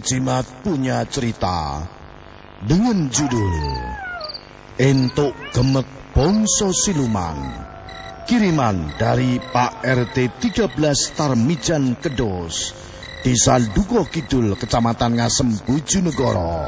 Jimat punya cerita dengan judul Entuk Gemek Bongso Siluman. Kiriman dari Pak RT 13 Tarmijan Kedos, Desa Duko Kidul, Kecamatan Ngasem, Bojonegoro.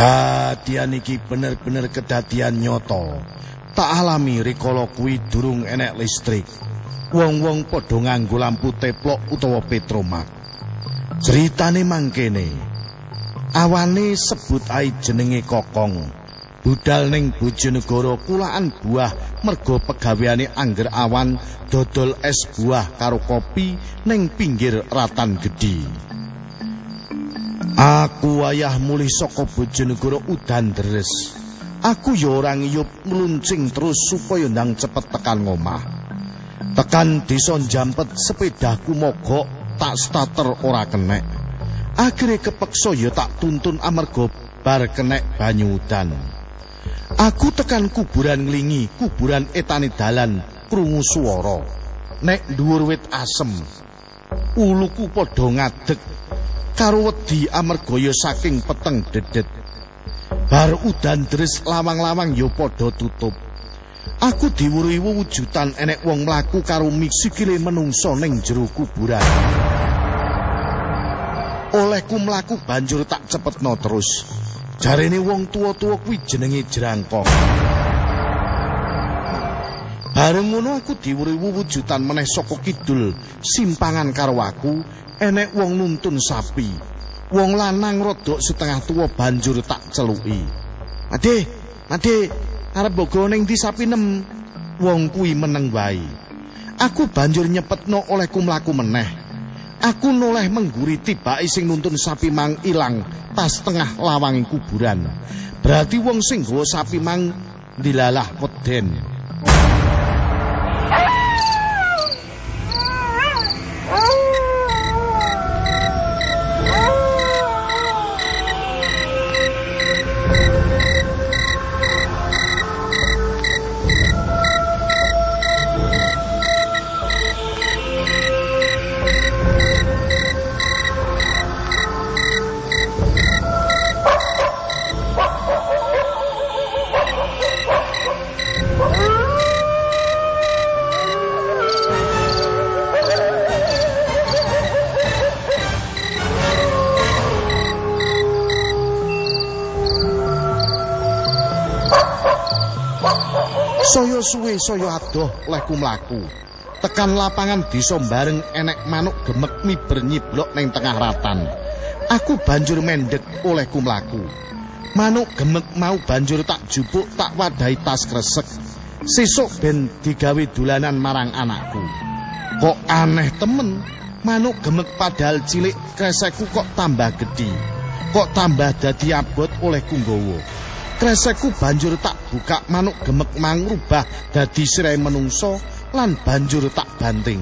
Kedadian iki bener-bener kedadian nyoto. Tak alami rikala kuwi durung enek listrik. Wong-wong padha nganggo lampu teplok utawa petromak. Ceritane mangkene. Awane sebut ae jenenge Kokong. Budal ning Bojonegoro kulaan buah mergo pegaweane angger awan dodol es buah karo kopi ning pinggir ratan gedhi. Aku wayah mulih saka Bojonegoro udan deres. Aku ya ora ngiyup mluncing terus supaya ndang cepet tekan ngomah. Tekan desa Jampet sepedaku mogok tak starter ora kenek. Akhire kepeksa ya tak tuntun amarga bar kenek banyu udan. Aku tekan kuburan nglingi, kuburan etane dalan krungu swara. Nek dhuwur wit asem, uluku padha ngadeg karo wedi amarga ya saking peteng dedet. Bar udan deres lawang-lawang ya padha tutup. Aku diwuri wujudan enek wong mlaku karo miksikile menungso ning jero kuburan. Olehku mlaku banjur tak cepetno terus. Jarene wong tua-tua kuwi jenenge Jerangkong. Bareng ngono aku diwuri wujudan meneh saka kidul simpangan karo aku enek wong nuntun sapi. Wong lanang rodok setengah tua banjur tak celuki. Ade, ade, arep bogo ning ndi sapi nem? Wong kuwi meneng wae. Aku banjur nyepetno olehku mlaku meneh. Aku noleh mengguri tibake sing nuntun sapi mang ilang tas tengah lawanging kuburan. Berarti wong sing sapi mang dilalah weden. Saya suwe saya adoh lehku mlaku. Tekan lapangan desa bareng enek manuk gemek miber nyiblok ning tengah ratan. Aku banjur mendek olehku mlaku. Manuk gemek mau banjur tak jupuk tak wadahi tas kresek. Sesuk ben digawe dolanan marang anakku. Kok aneh temen, manuk gemek padahal cilik kresekku kok tambah gedhi. Kok tambah dadi abot olehku nggawa. Kresekku banjur tak buka manuk gemek mang rubah dadi sirai menungso lan banjur tak banting.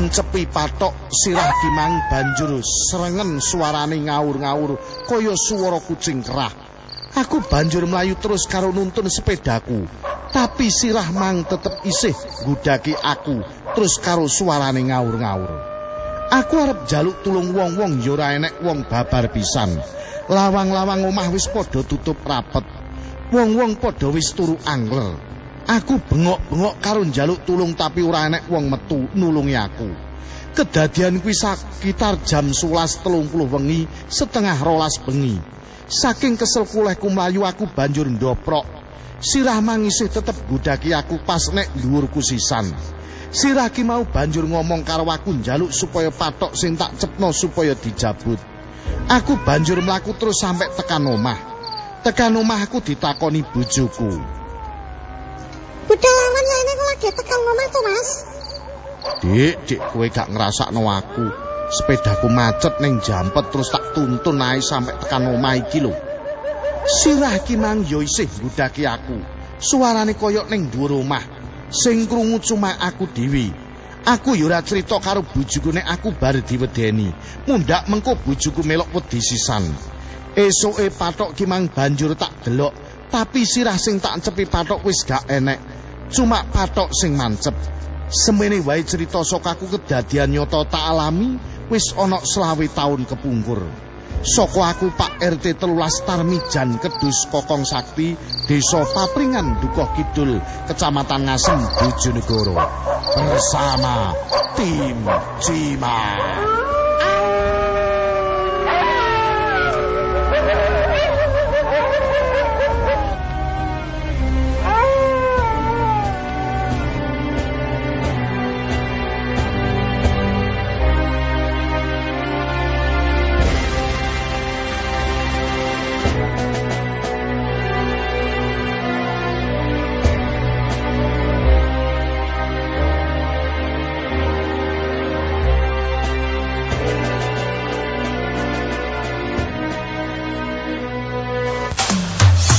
Encepi patok sirah kimang banjur serengen suarane ngawur-ngawur kaya swara kucing kerah. Aku banjur melayu terus karo nuntun sepedaku. Tapi sirah mang tetep isih gudaki aku terus karo suarane ngawur-ngawur. Aku arep jaluk tulung wong-wong yora enek wong babar pisan. Lawang-lawang omah wis padha tutup rapet. Wong-wong padha wis turu angler. Aku bengok-bengok karo njaluk tulung tapi ora enek wong metu nulungi aku. Kedadian kuwi sekitar jam 11.30 wengi, setengah rolas bengi. Saking kesel kulehku mlayu aku banjur ndoprok. Sirah mangisih tetep gudaki aku pas nek dhuwurku sisan. Sirah ki mau banjur ngomong karo aku njaluk supaya patok sing tak cepno supaya dijabut. Aku banjur mlaku terus sampai tekan omah. Tekan omah aku ditakoni bojoku. Budal lawan ya ini lagi tekan omah tuh mas. Dik, dik kowe gak ngrasakno aku. Sepedaku macet ning jampet terus tak tuntun ae sampai tekan omah iki lho. Sirah ki mang yo isih ngudaki aku. Suarane koyok ning dhuwur omah. Sing krungu cuma aku dhewe. Aku yo ora crita karo bojoku nek aku bar diwedeni. Mundak mengko bojoku melok wedi sisan. Esuke patok ki mang banjur tak delok, tapi sirah sing tak cepi patok wis gak enek. Cuma patok sing mancep. Semene wae cerita saka aku kedadian nyata tak alami wis ana selawe taun kepungkur. Saka aku Pak RT telulas Tarmijan Kedus Kokong Sakti Desa Papringan Dukuh Kidul Kecamatan Ngasem Bojonegoro bersama tim Cimat.